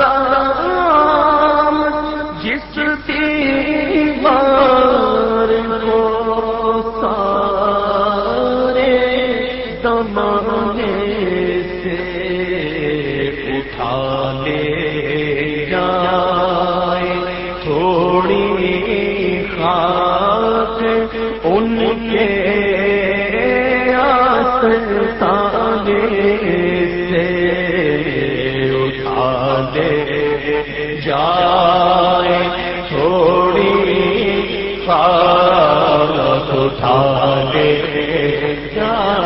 رام جس کی مار کو سارے تمام کیا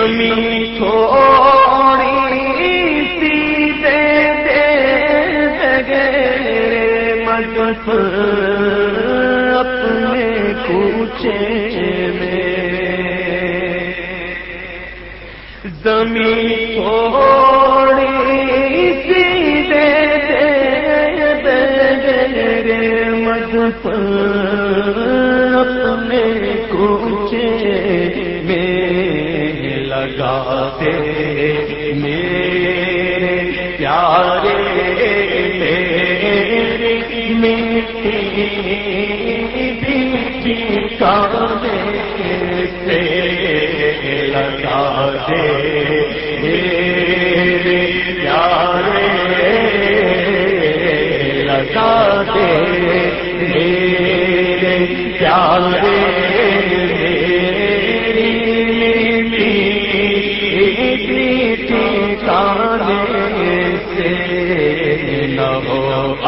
زمین تھوڑی سی دے دے گئے مدد اپنے کوچے میں زمین تھوڑی سی دے دے دے گئے لگاتے میرے پیارے دل کی کانے سے میرے پیارے لگا دے میرے پیارے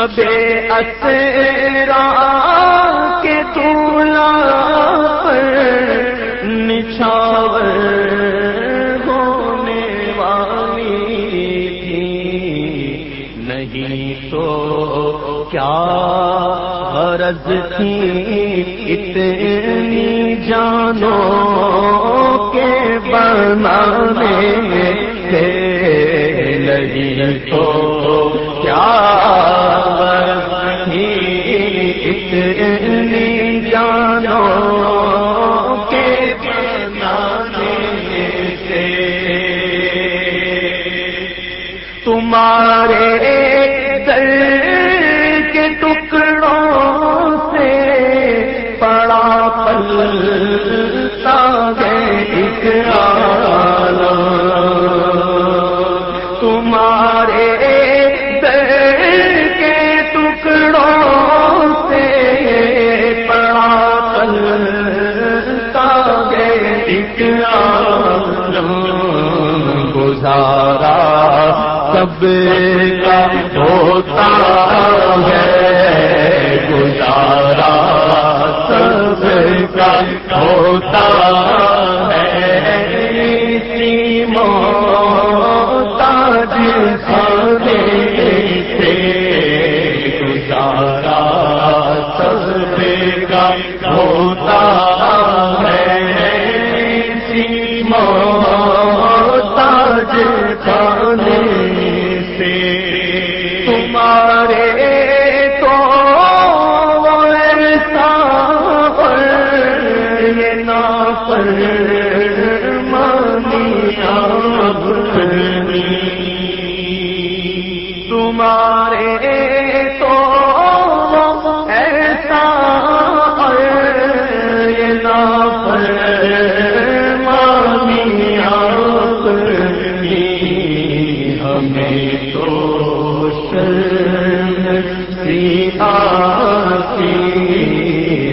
شب اسرا کے تولا پر نچھاور ہونے والی تھی۔ نہیں تو کیا غرض تھی اتنی جانو کے بنانے میں نہیں تو کیا سب کا ہوتا ہے گزارا سب کا ہوتا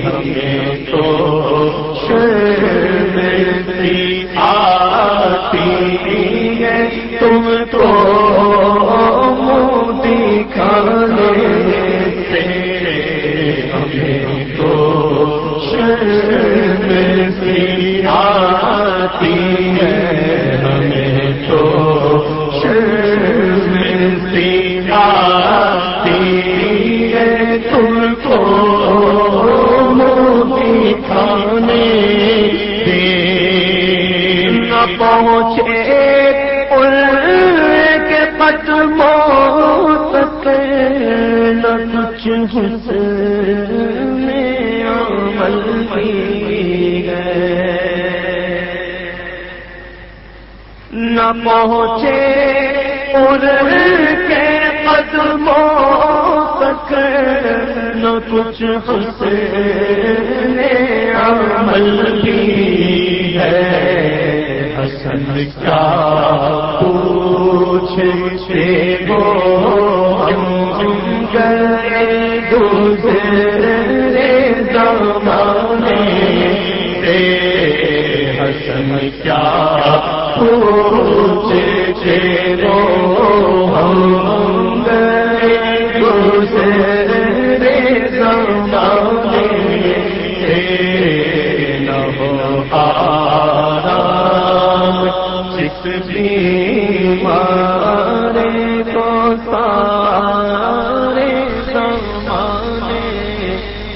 ہمیں تو آتی ہے تم تو دکھانے سے ہمیں منہ دکھانے دے نہ پہنچے ان کے قدموں تک نہ کچھ حسن عمل کی گئے۔ نہ پہنچے ان کے قدموں تک نہ کچھ حسن عمل کی ہے، حسن کیا پوچھتے وہ ہم گئے دوسرے زمانے سے حسن کیا پوچھتے وہ جس بیمارے سارے زمانے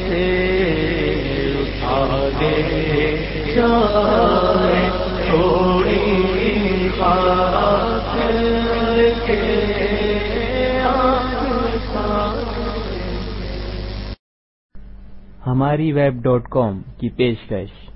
سے جائے تھوڑی بات کے ہماری ویب ڈاٹ کام کی پیشکش۔